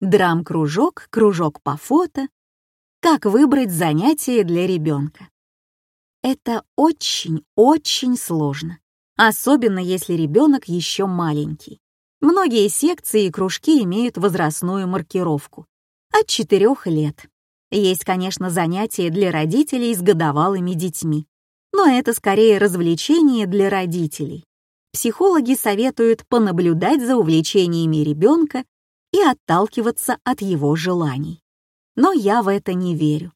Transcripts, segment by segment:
драм-кружок, кружок по фото. Как выбрать занятие для ребенка? Это очень-очень сложно, особенно если ребенок еще маленький. Многие секции и кружки имеют возрастную маркировку от 4 лет. Есть, конечно, занятия для родителей с годовалыми детьми, но это скорее развлечение для родителей. Психологи советуют понаблюдать за увлечениями ребенка и отталкиваться от его желаний. Но я в это не верю.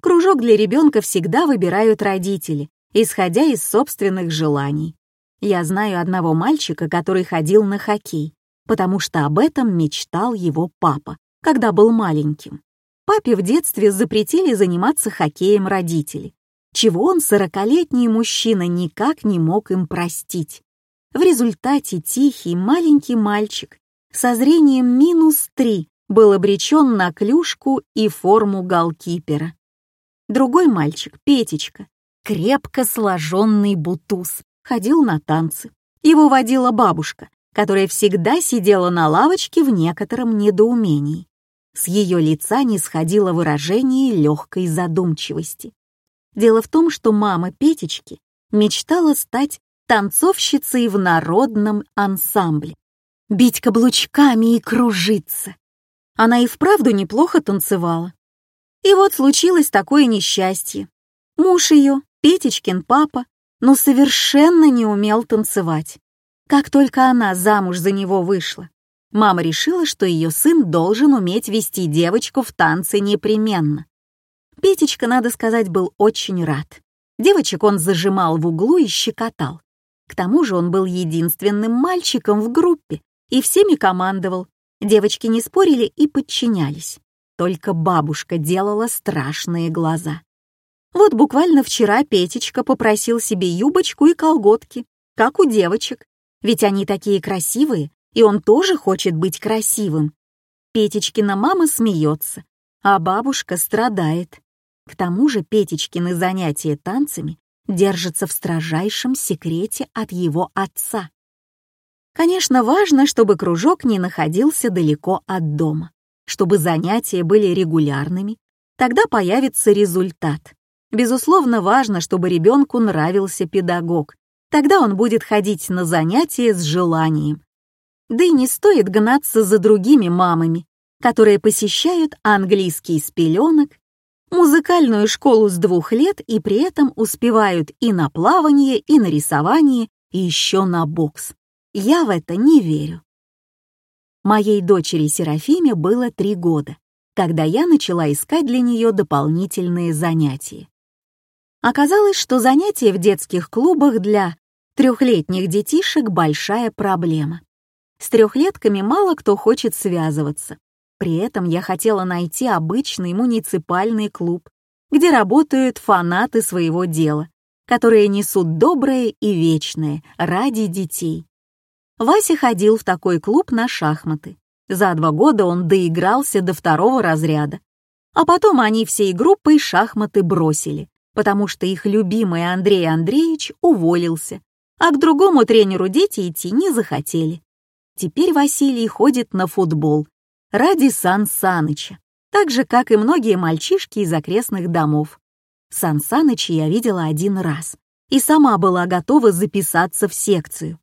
Кружок для ребенка всегда выбирают родители, исходя из собственных желаний. Я знаю одного мальчика, который ходил на хоккей, потому что об этом мечтал его папа, когда был маленьким. Папе в детстве запретили заниматься хоккеем родители, чего он, сорокалетний мужчина, никак не мог им простить. В результате тихий маленький мальчик со зрением минус три был обречен на клюшку и форму голкипера. Другой мальчик, Петечка, крепко сложенный бутуз, ходил на танцы. Его водила бабушка, которая всегда сидела на лавочке в некотором недоумении. С ее лица не сходило выражение легкой задумчивости. Дело в том, что мама Петечки мечтала стать танцовщицей в народном ансамбле, бить каблучками и кружиться. Она и вправду неплохо танцевала. И вот случилось такое несчастье. Муж ее, Петечкин папа, но совершенно не умел танцевать. Как только она замуж за него вышла, мама решила, что ее сын должен уметь вести девочку в танцы непременно. Петечка, надо сказать, был очень рад. Девочек он зажимал в углу и щекотал. К тому же он был единственным мальчиком в группе и всеми командовал. Девочки не спорили и подчинялись. Только бабушка делала страшные глаза. Вот буквально вчера Петечка попросил себе юбочку и колготки, как у девочек, ведь они такие красивые, и он тоже хочет быть красивым. Петечкина мама смеется, а бабушка страдает. К тому же Петечкины занятия танцами держатся в строжайшем секрете от его отца. Конечно, важно, чтобы кружок не находился далеко от дома чтобы занятия были регулярными, тогда появится результат. Безусловно, важно, чтобы ребенку нравился педагог. Тогда он будет ходить на занятия с желанием. Да и не стоит гнаться за другими мамами, которые посещают английский с пеленок, музыкальную школу с двух лет и при этом успевают и на плавание, и на рисование, и еще на бокс. Я в это не верю. Моей дочери Серафиме было три года, когда я начала искать для нее дополнительные занятия. Оказалось, что занятия в детских клубах для трехлетних детишек — большая проблема. С трехлетками мало кто хочет связываться. При этом я хотела найти обычный муниципальный клуб, где работают фанаты своего дела, которые несут доброе и вечное ради детей. Вася ходил в такой клуб на шахматы. За два года он доигрался до второго разряда. А потом они всей группой шахматы бросили, потому что их любимый Андрей Андреевич уволился, а к другому тренеру дети идти не захотели. Теперь Василий ходит на футбол ради Сан Саныча, так же, как и многие мальчишки из окрестных домов. Сан Саныча я видела один раз и сама была готова записаться в секцию.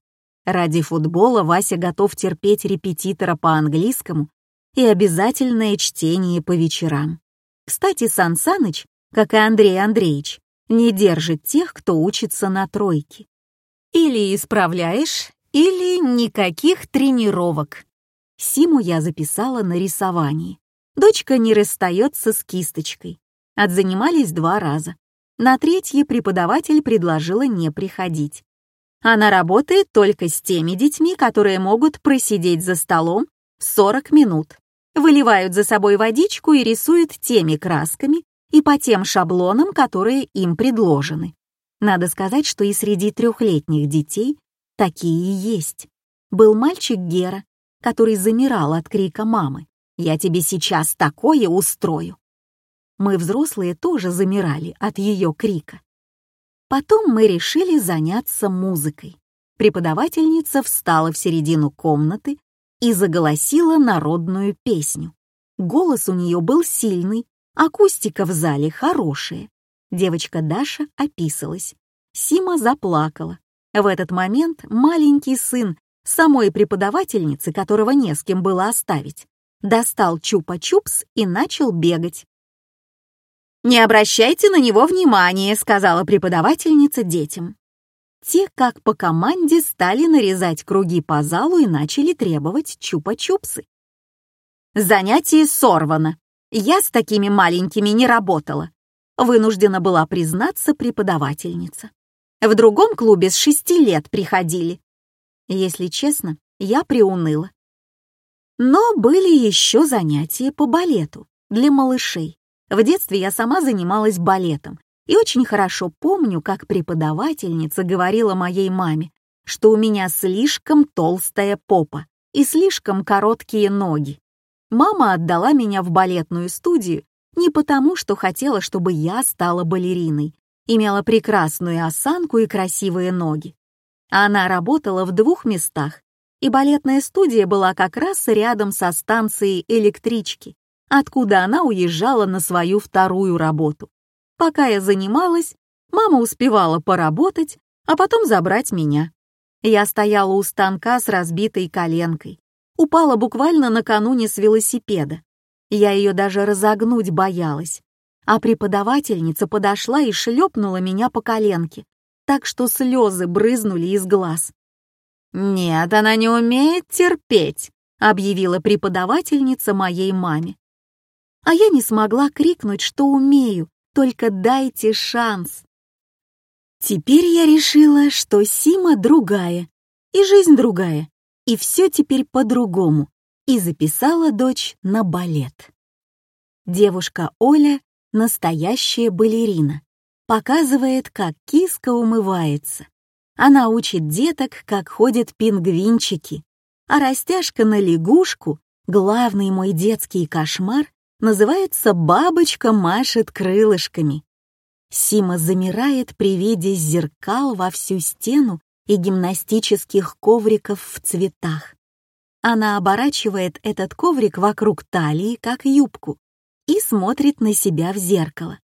Ради футбола Вася готов терпеть репетитора по английскому и обязательное чтение по вечерам. Кстати, Сан Саныч, как и Андрей Андреевич, не держит тех, кто учится на тройке. Или исправляешь, или никаких тренировок. Симу я записала на рисовании. Дочка не расстается с кисточкой. Отзанимались два раза. На третье преподаватель предложила не приходить. Она работает только с теми детьми, которые могут просидеть за столом 40 минут, выливают за собой водичку и рисуют теми красками и по тем шаблонам, которые им предложены. Надо сказать, что и среди трехлетних детей такие есть. Был мальчик Гера, который замирал от крика мамы «Я тебе сейчас такое устрою». Мы, взрослые, тоже замирали от ее крика. Потом мы решили заняться музыкой. Преподавательница встала в середину комнаты и заголосила народную песню. Голос у нее был сильный, акустика в зале хорошая. Девочка Даша описалась. Сима заплакала. В этот момент маленький сын самой преподавательницы, которого не с кем было оставить, достал чупа-чупс и начал бегать. «Не обращайте на него внимания», — сказала преподавательница детям. Те, как по команде, стали нарезать круги по залу и начали требовать чупа-чупсы. Занятие сорвано. Я с такими маленькими не работала. Вынуждена была признаться преподавательница. В другом клубе с шести лет приходили. Если честно, я приуныла. Но были еще занятия по балету для малышей. В детстве я сама занималась балетом и очень хорошо помню, как преподавательница говорила моей маме, что у меня слишком толстая попа и слишком короткие ноги. Мама отдала меня в балетную студию не потому, что хотела, чтобы я стала балериной, имела прекрасную осанку и красивые ноги. Она работала в двух местах, и балетная студия была как раз рядом со станцией электрички, откуда она уезжала на свою вторую работу. Пока я занималась, мама успевала поработать, а потом забрать меня. Я стояла у станка с разбитой коленкой, упала буквально накануне с велосипеда. Я ее даже разогнуть боялась. А преподавательница подошла и шлепнула меня по коленке, так что слезы брызнули из глаз. «Нет, она не умеет терпеть», — объявила преподавательница моей маме а я не смогла крикнуть, что умею, только дайте шанс. Теперь я решила, что Сима другая, и жизнь другая, и все теперь по-другому, и записала дочь на балет. Девушка Оля — настоящая балерина, показывает, как киска умывается. Она учит деток, как ходят пингвинчики, а растяжка на лягушку — главный мой детский кошмар называется «Бабочка машет крылышками». Сима замирает при виде зеркал во всю стену и гимнастических ковриков в цветах. Она оборачивает этот коврик вокруг талии, как юбку, и смотрит на себя в зеркало.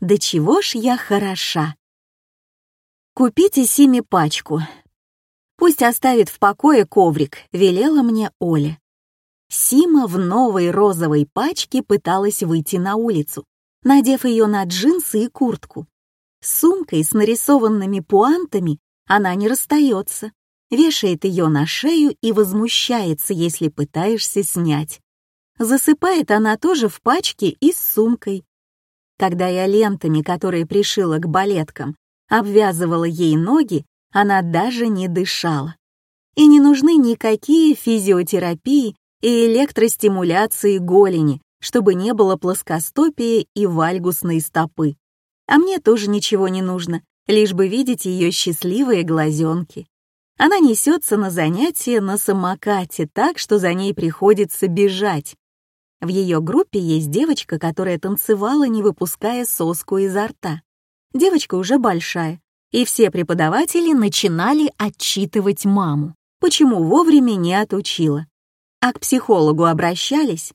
«Да чего ж я хороша!» «Купите Симе пачку. Пусть оставит в покое коврик», — велела мне Оля. Сима в новой розовой пачке пыталась выйти на улицу, надев ее на джинсы и куртку. С сумкой с нарисованными пуантами она не расстается, вешает ее на шею и возмущается, если пытаешься снять. Засыпает она тоже в пачке и с сумкой. Когда я лентами, которые пришила к балеткам, обвязывала ей ноги, она даже не дышала. И не нужны никакие физиотерапии и электростимуляции голени, чтобы не было плоскостопия и вальгусной стопы. А мне тоже ничего не нужно, лишь бы видеть ее счастливые глазенки. Она несется на занятия на самокате так, что за ней приходится бежать. В ее группе есть девочка, которая танцевала, не выпуская соску изо рта. Девочка уже большая, и все преподаватели начинали отчитывать маму, почему вовремя не отучила а к психологу обращались.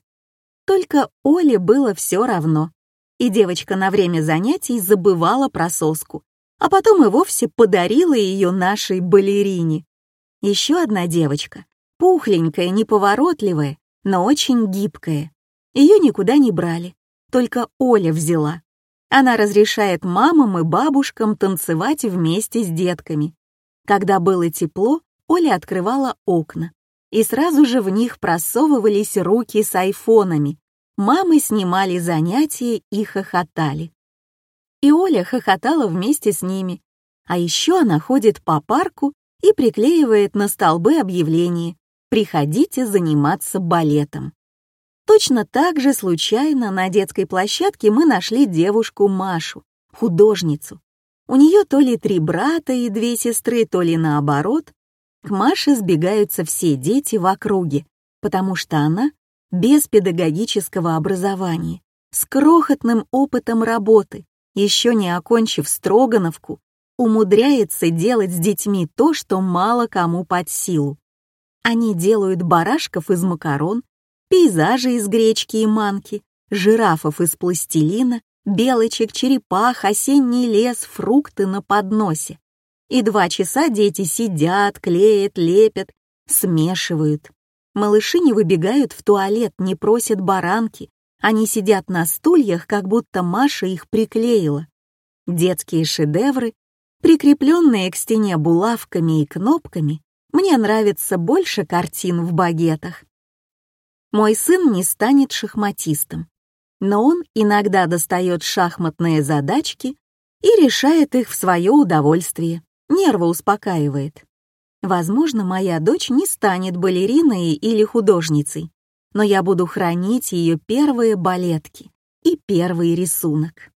Только Оле было все равно, и девочка на время занятий забывала про соску, а потом и вовсе подарила ее нашей балерине. Еще одна девочка, пухленькая, неповоротливая, но очень гибкая. Ее никуда не брали, только Оля взяла. Она разрешает мамам и бабушкам танцевать вместе с детками. Когда было тепло, Оля открывала окна, и сразу же в них просовывались руки с айфонами. Мамы снимали занятия и хохотали. И Оля хохотала вместе с ними. А еще она ходит по парку и приклеивает на столбы объявления «Приходите заниматься балетом». Точно так же случайно на детской площадке мы нашли девушку Машу, художницу. У нее то ли три брата и две сестры, то ли наоборот, к Маше сбегаются все дети в округе, потому что она без педагогического образования, с крохотным опытом работы, еще не окончив Строгановку, умудряется делать с детьми то, что мало кому под силу. Они делают барашков из макарон, пейзажи из гречки и манки, жирафов из пластилина, белочек, черепах, осенний лес, фрукты на подносе. И два часа дети сидят, клеят, лепят, смешивают. Малыши не выбегают в туалет, не просят баранки. Они сидят на стульях, как будто Маша их приклеила. Детские шедевры, прикрепленные к стене булавками и кнопками, мне нравятся больше картин в багетах. Мой сын не станет шахматистом, но он иногда достает шахматные задачки и решает их в свое удовольствие, нервы успокаивает. Возможно, моя дочь не станет балериной или художницей, но я буду хранить ее первые балетки и первый рисунок.